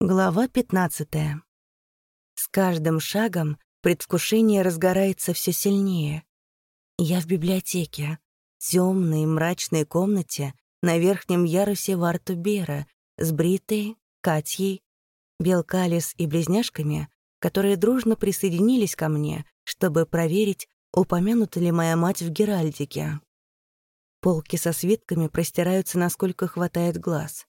Глава 15. С каждым шагом предвкушение разгорается все сильнее. Я в библиотеке, темной мрачной комнате на верхнем ярусе Вартубера с Бритой, Катьей, Белкалис и близняшками, которые дружно присоединились ко мне, чтобы проверить, упомянута ли моя мать в Геральдике. Полки со свитками простираются, насколько хватает глаз.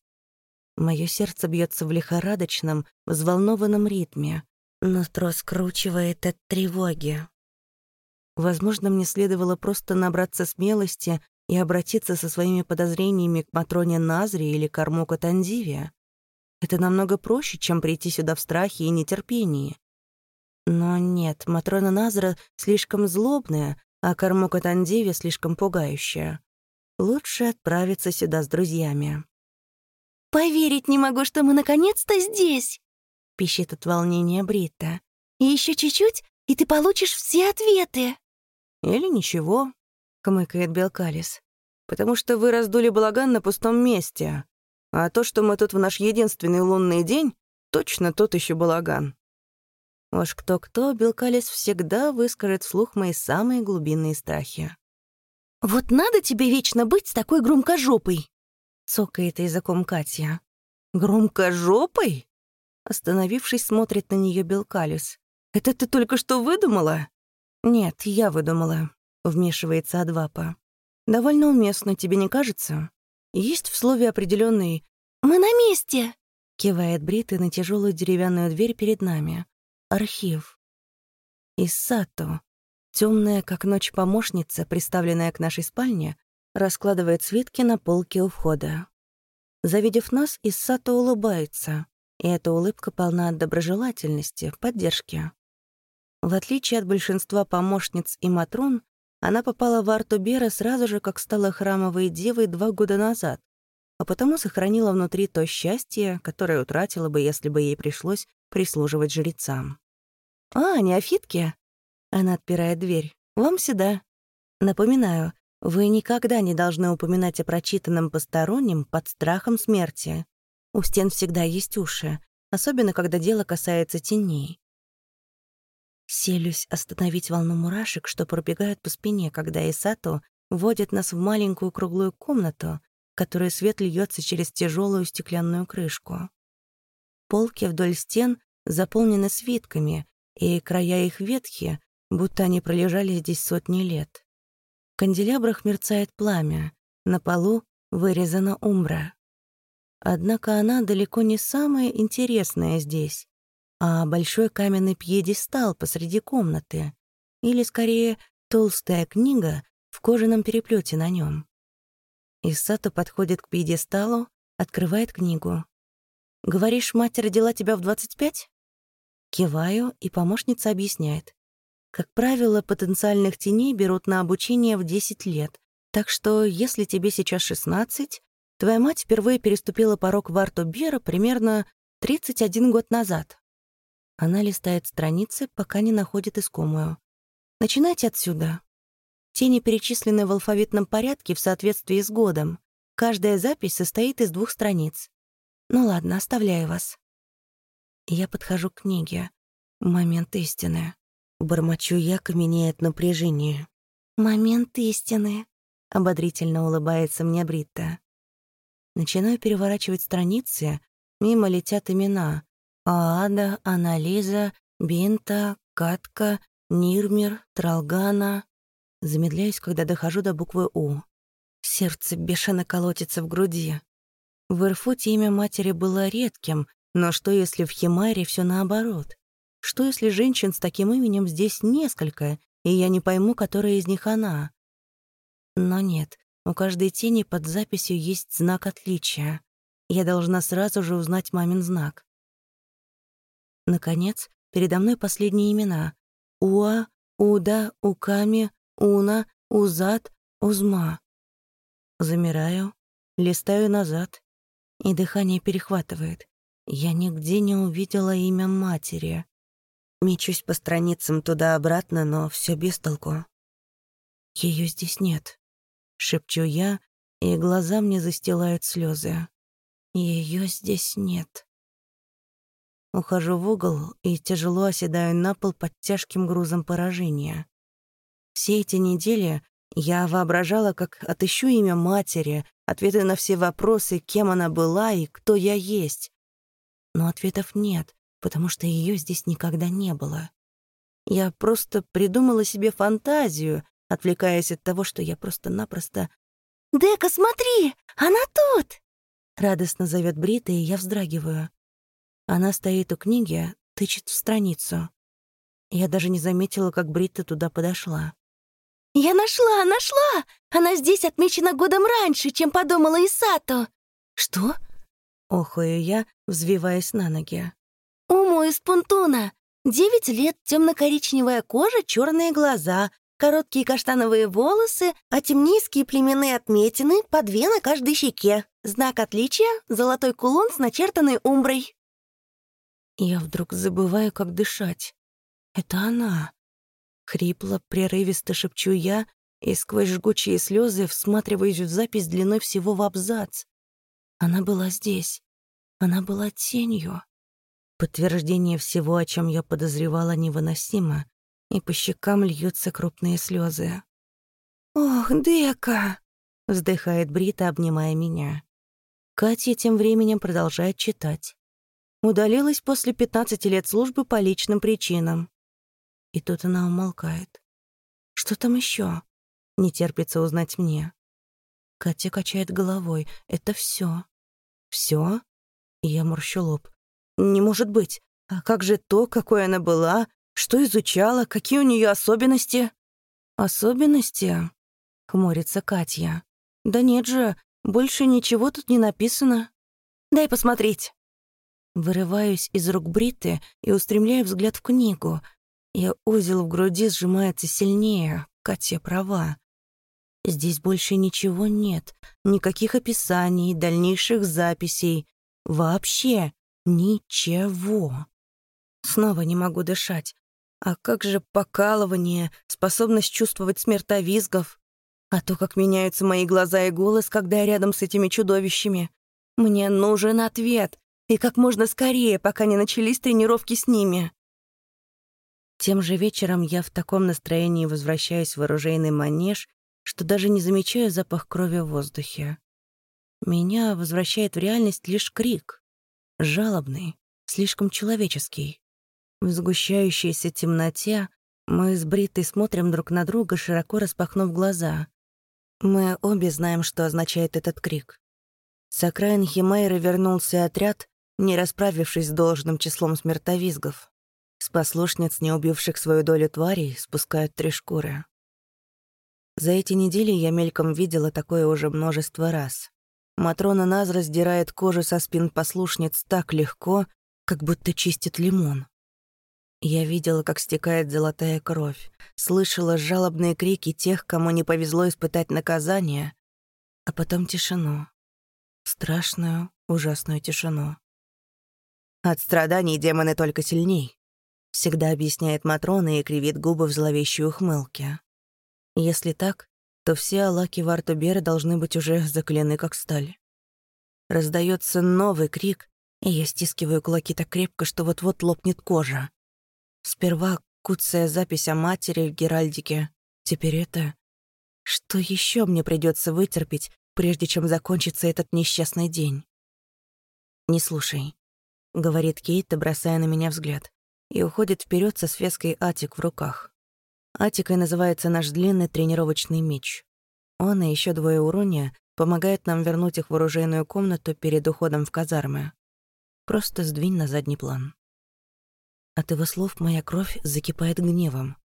Мое сердце бьется в лихорадочном, взволнованном ритме. Нутро скручивает от тревоги. Возможно, мне следовало просто набраться смелости и обратиться со своими подозрениями к Матроне Назре или Кармука Тандиве. Это намного проще, чем прийти сюда в страхе и нетерпении. Но нет, Матрона Назра слишком злобная, а Кармука Тандиве слишком пугающая. Лучше отправиться сюда с друзьями. «Поверить не могу, что мы наконец-то здесь!» — пищит от волнения Брита. «Еще чуть-чуть, и ты получишь все ответы!» «Или ничего», — хмыкает Белкалис. «Потому что вы раздули балаган на пустом месте. А то, что мы тут в наш единственный лунный день, точно тот еще балаган». Уж кто-кто, Белкалис всегда выскажет вслух мои самые глубинные страхи. «Вот надо тебе вечно быть с такой громкожопой!» Цокает языком Катя. «Громкожопой?» Остановившись, смотрит на нее Белкалис. «Это ты только что выдумала?» «Нет, я выдумала», — вмешивается Адвапа. «Довольно уместно, тебе не кажется? Есть в слове определенный «Мы на месте!» — кивает Бриты на тяжелую деревянную дверь перед нами. Архив. Иссато, темная, как ночь помощница, приставленная к нашей спальне, раскладывает свитки на полке у входа. Завидев нас, Иссата улыбается, и эта улыбка полна доброжелательности, поддержки. В отличие от большинства помощниц и матрон, она попала в Артубера сразу же, как стала храмовой девой два года назад, а потому сохранила внутри то счастье, которое утратила бы, если бы ей пришлось прислуживать жрецам. «А, неофитки?» Она отпирает дверь. «Вам сюда». Напоминаю, вы никогда не должны упоминать о прочитанном постороннем под страхом смерти. У стен всегда есть уши, особенно когда дело касается теней. Селюсь остановить волну мурашек, что пробегают по спине, когда Исато вводит нас в маленькую круглую комнату, в которой свет льется через тяжелую стеклянную крышку. Полки вдоль стен заполнены свитками, и края их ветхие, будто они пролежали здесь сотни лет. Канделябрах мерцает пламя, на полу вырезана умбра. Однако она далеко не самая интересная здесь, а большой каменный пьедестал посреди комнаты, или, скорее, толстая книга в кожаном переплете на нем. Исато подходит к пьедесталу, открывает книгу. «Говоришь, мать родила тебя в 25?» Киваю, и помощница объясняет. Как правило, потенциальных теней берут на обучение в 10 лет, так что если тебе сейчас 16, твоя мать впервые переступила порог Варту Бера примерно 31 год назад. Она листает страницы, пока не находит искомую. Начинайте отсюда. Тени перечислены в алфавитном порядке в соответствии с годом. Каждая запись состоит из двух страниц. Ну ладно, оставляю вас. Я подхожу к книге. Момент истины. Бормочу я, каменеет напряжение. «Момент истины», — ободрительно улыбается мне Бритта. Начинаю переворачивать страницы, мимо летят имена. Аада, Анализа, Бинта, Катка, Нирмер, Тралгана. Замедляюсь, когда дохожу до буквы «У». Сердце бешено колотится в груди. В Ирфуте имя матери было редким, но что если в Химаре все наоборот? Что если женщин с таким именем здесь несколько, и я не пойму, которая из них она? Но нет, у каждой тени под записью есть знак отличия. Я должна сразу же узнать мамин знак. Наконец, передо мной последние имена. Уа, Уда, Уками, Уна, Узат, Узма. Замираю, листаю назад, и дыхание перехватывает. Я нигде не увидела имя матери. Мечусь по страницам туда-обратно, но все без толку. Ее здесь нет. Шепчу я, и глаза мне застилают слезы. Ее здесь нет. Ухожу в угол и тяжело оседаю на пол под тяжким грузом поражения. Все эти недели я воображала, как отыщу имя матери, ответы на все вопросы, кем она была и кто я есть. Но ответов нет, потому что ее здесь никогда не было. Я просто придумала себе фантазию, отвлекаясь от того, что я просто-напросто... «Дека, смотри! Она тут!» Радостно зовет Брита, и я вздрагиваю. Она стоит у книги, тычет в страницу. Я даже не заметила, как Бритта туда подошла. «Я нашла, нашла! Она здесь отмечена годом раньше, чем подумала Исато!» «Что?» — охаю я, взвиваясь на ноги. «Уму из Пунтуна. Девять лет, темно-коричневая кожа, черные глаза, короткие каштановые волосы, а темнийские племенные отметины по две на каждой щеке. Знак отличия — золотой кулон с начертанной умброй». Я вдруг забываю, как дышать. Это она. Хрипло, прерывисто шепчу я и сквозь жгучие слезы всматриваюсь в запись длиной всего в абзац. Она была здесь. Она была тенью. Подтверждение всего, о чем я подозревала, невыносимо, и по щекам льются крупные слезы. «Ох, Дека!» — вздыхает Брита, обнимая меня. Катя тем временем продолжает читать. Удалилась после 15 лет службы по личным причинам. И тут она умолкает. Что там еще? Не терпится узнать мне. Катя качает головой. Это все. Все? Я морщу лоб. Не может быть. А как же то, какой она была? Что изучала? Какие у нее особенности? Особенности? Хмурится Катя. Да нет же, больше ничего тут не написано. Дай посмотреть. Вырываюсь из рук Бриты и устремляю взгляд в книгу. Я узел в груди сжимается сильнее. Катя права. Здесь больше ничего нет. Никаких описаний, дальнейших записей. Вообще ничего. Снова не могу дышать. А как же покалывание, способность чувствовать смертовизгов? А то, как меняются мои глаза и голос, когда я рядом с этими чудовищами. Мне нужен ответ. И как можно скорее, пока не начались тренировки с ними. Тем же вечером я в таком настроении возвращаюсь в оружейный манеж, что даже не замечаю запах крови в воздухе. Меня возвращает в реальность лишь крик. Жалобный, слишком человеческий. В сгущающейся темноте мы с Бритой смотрим друг на друга, широко распахнув глаза. Мы обе знаем, что означает этот крик. С окраин Химейры вернулся отряд, не расправившись с должным числом смертовизгов. С послушниц, не убивших свою долю тварей, спускают три шкуры. За эти недели я мельком видела такое уже множество раз. Матрона Наз раздирает кожу со спин послушниц так легко, как будто чистит лимон. Я видела, как стекает золотая кровь, слышала жалобные крики тех, кому не повезло испытать наказание, а потом тишину. Страшную, ужасную тишину. От страданий демоны только сильней. Всегда объясняет Матрона и кривит губы в зловещей ухмылке. Если так, то все алаки Вартубера должны быть уже закалены как сталь. Раздается новый крик, и я стискиваю кулаки так крепко, что вот-вот лопнет кожа. Сперва куцая запись о матери в Геральдике. Теперь это... Что еще мне придется вытерпеть, прежде чем закончится этот несчастный день? Не слушай. — говорит Кейт, бросая на меня взгляд, и уходит вперед со связкой атик в руках. Атикой называется наш длинный тренировочный меч. Он и еще двое урония помогают нам вернуть их в оружейную комнату перед уходом в казармы. Просто сдвинь на задний план. От его слов моя кровь закипает гневом.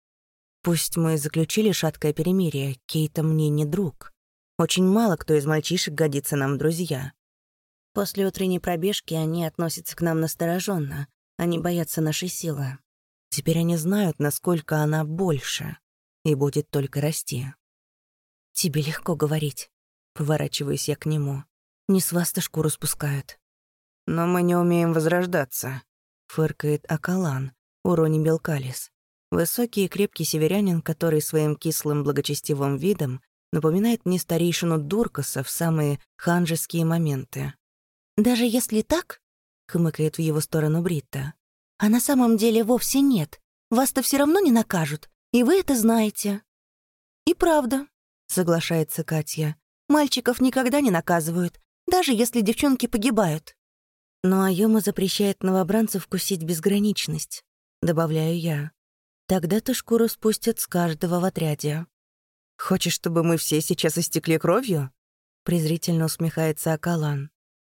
Пусть мы заключили шаткое перемирие, Кейта мне не друг. Очень мало кто из мальчишек годится нам друзья. После утренней пробежки они относятся к нам настороженно, они боятся нашей силы. Теперь они знают, насколько она больше и будет только расти. «Тебе легко говорить», — поворачиваюсь я к нему. «Не с вас-то шкуру спускают». «Но мы не умеем возрождаться», — фыркает Акалан, урони Белкалис. Высокий и крепкий северянин, который своим кислым благочестивым видом напоминает мне старейшину Дуркаса в самые ханжеские моменты. «Даже если так?» — хмыкает в его сторону Бритта. А на самом деле вовсе нет. Вас-то все равно не накажут, и вы это знаете». «И правда», — соглашается Катя. «Мальчиков никогда не наказывают, даже если девчонки погибают». Но Айома запрещает новобранцу вкусить безграничность, добавляю я. Тогда-то шкуру спустят с каждого в отряде. «Хочешь, чтобы мы все сейчас истекли кровью?» презрительно усмехается Акалан.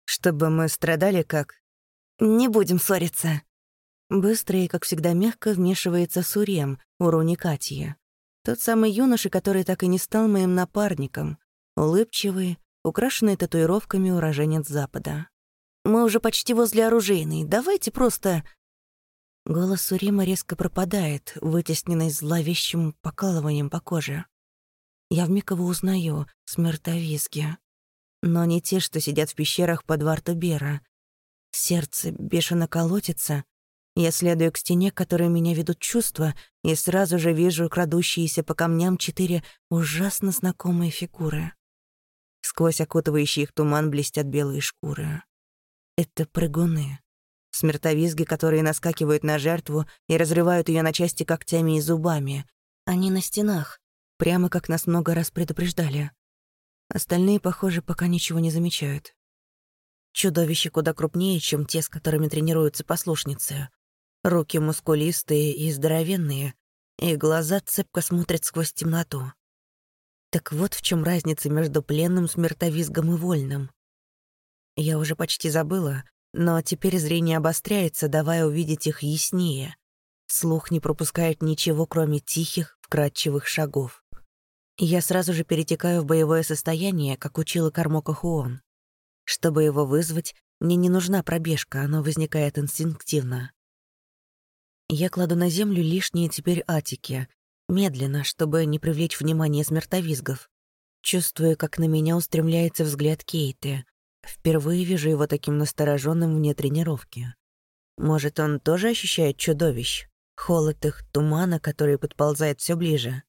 «Чтобы мы страдали как...» «Не будем ссориться». Быстро и, как всегда, мягко вмешивается Сурем, урони Катья. Тот самый юноша, который так и не стал моим напарником. Улыбчивый, украшенный татуировками уроженец Запада. «Мы уже почти возле оружейной. Давайте просто...» Голос Сурима резко пропадает, вытесненный зловещим покалыванием по коже. Я вмиг его узнаю, смертовизги. Но не те, что сидят в пещерах под Вартубера. Сердце бешено колотится. Я следую к стене, к которой меня ведут чувства, и сразу же вижу крадущиеся по камням четыре ужасно знакомые фигуры. Сквозь окутывающий их туман блестят белые шкуры. Это прыгуны. Смертовизги, которые наскакивают на жертву и разрывают ее на части когтями и зубами. Они на стенах, прямо как нас много раз предупреждали. Остальные, похоже, пока ничего не замечают. Чудовища куда крупнее, чем те, с которыми тренируются послушницы. Руки мускулистые и здоровенные, и глаза цепко смотрят сквозь темноту. Так вот в чем разница между пленным смертовизгом и вольным. Я уже почти забыла, но теперь зрение обостряется, давая увидеть их яснее. Слух не пропускает ничего, кроме тихих, вкрадчивых шагов. Я сразу же перетекаю в боевое состояние, как учила Кармока Хуон. Чтобы его вызвать, мне не нужна пробежка, оно возникает инстинктивно. Я кладу на землю лишние теперь атики, медленно, чтобы не привлечь внимание смертовизгов. Чувствую, как на меня устремляется взгляд Кейты. Впервые вижу его таким настороженным вне тренировки. Может, он тоже ощущает чудовищ? Холод их, тумана, который подползает все ближе.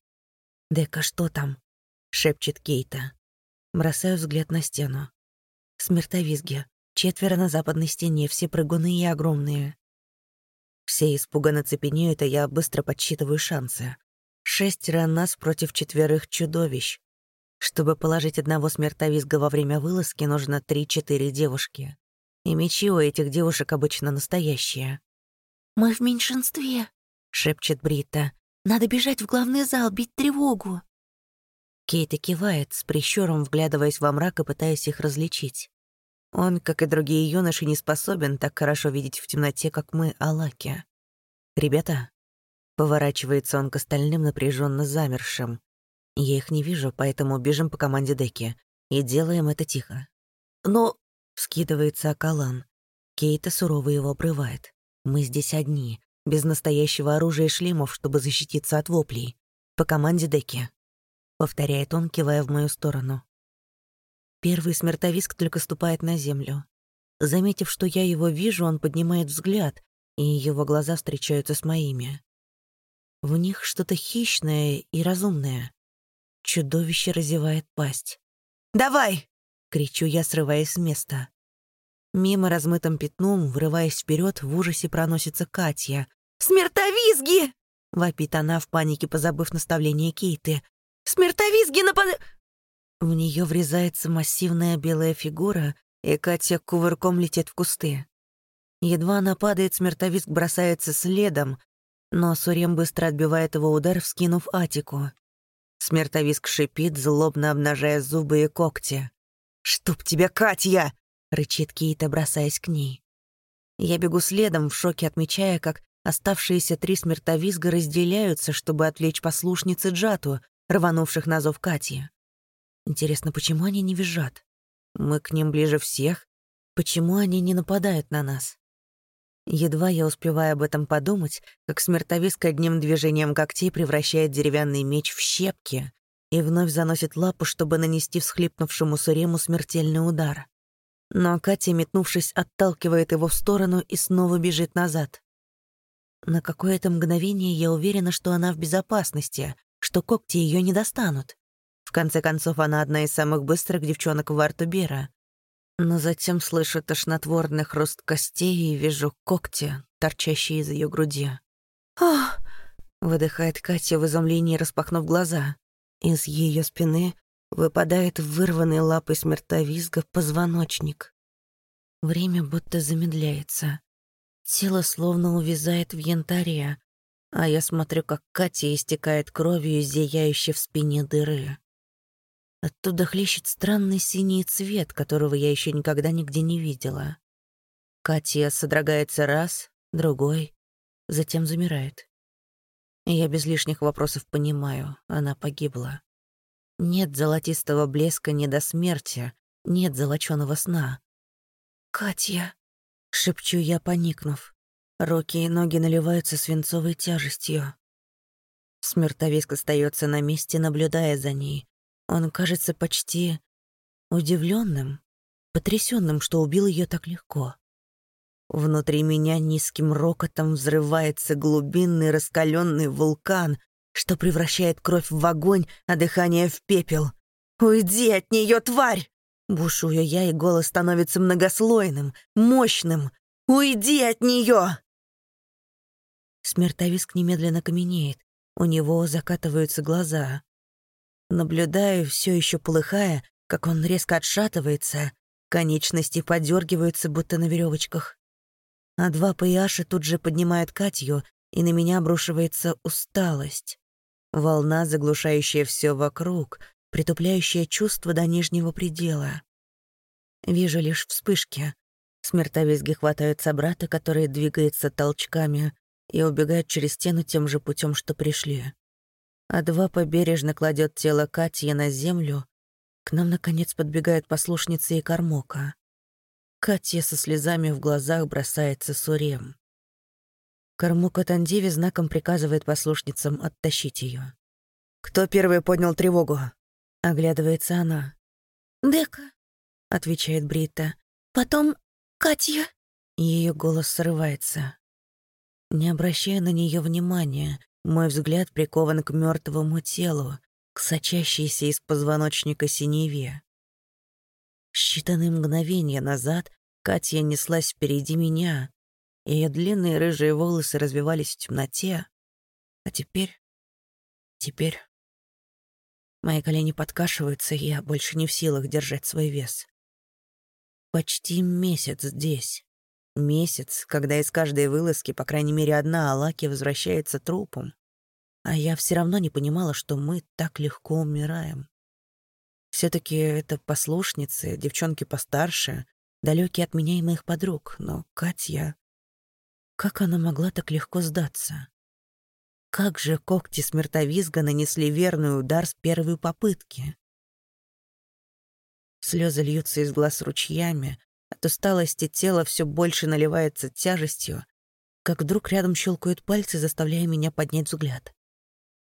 «Дека, что там?» — шепчет Кейта. Бросаю взгляд на стену. Смертовизги. Четверо на западной стене, все прыгуны и огромные. Все испуганно цепенеют, а я быстро подсчитываю шансы. Шестеро нас против четверых чудовищ. Чтобы положить одного смертовизга во время вылазки, нужно три-четыре девушки. И мечи у этих девушек обычно настоящие. «Мы в меньшинстве», — шепчет Брита. Надо бежать в главный зал, бить тревогу!» Кейта кивает, с прищуром вглядываясь во мрак и пытаясь их различить. Он, как и другие юноши, не способен так хорошо видеть в темноте, как мы, Алаки. «Ребята?» Поворачивается он к остальным напряженно замершим. Я их не вижу, поэтому бежим по команде Деки. И делаем это тихо. «Но...» — вскидывается Акалан. Кейта сурово его обрывает. «Мы здесь одни без настоящего оружия и шлемов, чтобы защититься от воплей. По команде Деки. Повторяет он, кивая в мою сторону. Первый смертовиск только ступает на землю. Заметив, что я его вижу, он поднимает взгляд, и его глаза встречаются с моими. В них что-то хищное и разумное. Чудовище разевает пасть. «Давай!» — кричу я, срываясь с места. Мимо размытым пятном, врываясь вперед, в ужасе проносится Катя. «Смертовизги!» — вопит она в панике, позабыв наставление Кейты. «Смертовизги напад...» В нее врезается массивная белая фигура, и Катя кувырком летит в кусты. Едва она падает, смертовизг бросается следом, но Сурем быстро отбивает его удар, вскинув Атику. Смертовиск шипит, злобно обнажая зубы и когти. «Чтоб тебя, Катя!» рычит Кейта, бросаясь к ней. Я бегу следом, в шоке отмечая, как оставшиеся три смертовизга разделяются, чтобы отвлечь послушницы Джату, рванувших на зов Кати. Интересно, почему они не визжат? Мы к ним ближе всех. Почему они не нападают на нас? Едва я успеваю об этом подумать, как смертовиск одним движением когтей превращает деревянный меч в щепки и вновь заносит лапу, чтобы нанести всхлипнувшему Сурему смертельный удар. Но Катя, метнувшись, отталкивает его в сторону и снова бежит назад. На какое-то мгновение я уверена, что она в безопасности, что когти ее не достанут. Конце концов, она одна из самых быстрых девчонок в Артубера. Но затем слышу тошнотворный хруст костей и вижу когти, торчащие из ее груди. «Ах!» — выдыхает Катя в изумлении, распахнув глаза. Из ее спины выпадает вырванный лапой смертовизга позвоночник. Время будто замедляется. Тело словно увязает в янтаре, а я смотрю, как Катя истекает кровью зияющей в спине дыры. Оттуда хлещет странный синий цвет, которого я еще никогда нигде не видела. Катя содрогается раз, другой, затем замирает. Я без лишних вопросов понимаю, она погибла. Нет золотистого блеска не до смерти, нет золочёного сна. «Катя!» — шепчу я, поникнув. Руки и ноги наливаются свинцовой тяжестью. Смертовиск остается на месте, наблюдая за ней, он кажется почти удивленным, потрясенным, что убил ее так легко. Внутри меня низким рокотом взрывается глубинный раскаленный вулкан, что превращает кровь в огонь, а дыхание в пепел. «Уйди от нее, тварь!» Бушую я, и голос становится многослойным, мощным. «Уйди от нее!» Смертовиск немедленно каменеет. У него закатываются глаза. Наблюдаю, все еще полыхая, как он резко отшатывается, конечности подергиваются, будто на веревочках. А два паяша тут же поднимают Катью, и на меня обрушивается усталость. Волна, заглушающая все вокруг, притупляющая чувство до нижнего предела. Вижу лишь вспышки. Смертовизги хватают собрата, который двигается толчками, и убегают через стену тем же путем, что пришли а два побережно кладет тело Катьи на землю, к нам, наконец, подбегает послушница и кормока. Катя со слезами в глазах бросается с урем. Кормука Тандиви знаком приказывает послушницам оттащить ее. «Кто первый поднял тревогу?» — оглядывается она. «Дека», — отвечает Брита. «Потом Катя». Ее голос срывается. Не обращая на нее внимания, мой взгляд прикован к мертвому телу, к сочащейся из позвоночника синеве. Считанные мгновения назад Катя неслась впереди меня, ее длинные рыжие волосы развивались в темноте. А теперь... Теперь... Мои колени подкашиваются, и я больше не в силах держать свой вес. Почти месяц здесь. Месяц, когда из каждой вылазки, по крайней мере, одна Алаки возвращается трупом. А я все равно не понимала, что мы так легко умираем. все таки это послушницы, девчонки постарше, далекие от меня и моих подруг. Но Катя... Как она могла так легко сдаться? Как же когти смертовизга нанесли верный удар с первой попытки? Слезы льются из глаз ручьями, от усталости тело все больше наливается тяжестью, как вдруг рядом щелкают пальцы, заставляя меня поднять взгляд.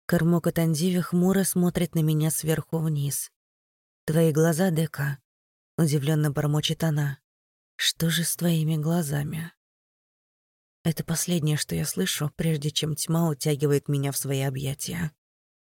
Кормока Тандиви хмуро смотрит на меня сверху вниз. «Твои глаза, Дека?» — удивленно бормочет она. «Что же с твоими глазами?» Это последнее, что я слышу, прежде чем тьма утягивает меня в свои объятия.